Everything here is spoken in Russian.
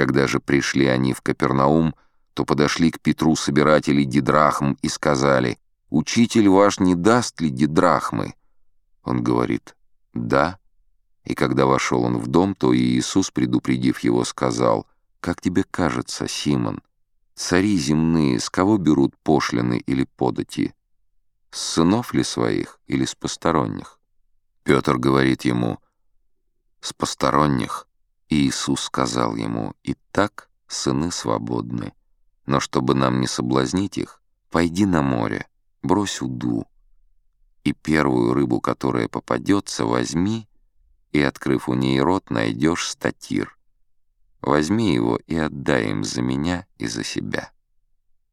Когда же пришли они в Капернаум, то подошли к Петру собиратели дидрахм и сказали, «Учитель ваш не даст ли дидрахмы?» Он говорит, «Да». И когда вошел он в дом, то Иисус, предупредив его, сказал, «Как тебе кажется, Симон, цари земные с кого берут пошлины или подати? С сынов ли своих или с посторонних?» Петр говорит ему, «С посторонних». Иисус сказал ему, «И так сыны свободны, но чтобы нам не соблазнить их, пойди на море, брось уду, и первую рыбу, которая попадется, возьми, и, открыв у ней рот, найдешь статир. Возьми его и отдай им за меня и за себя».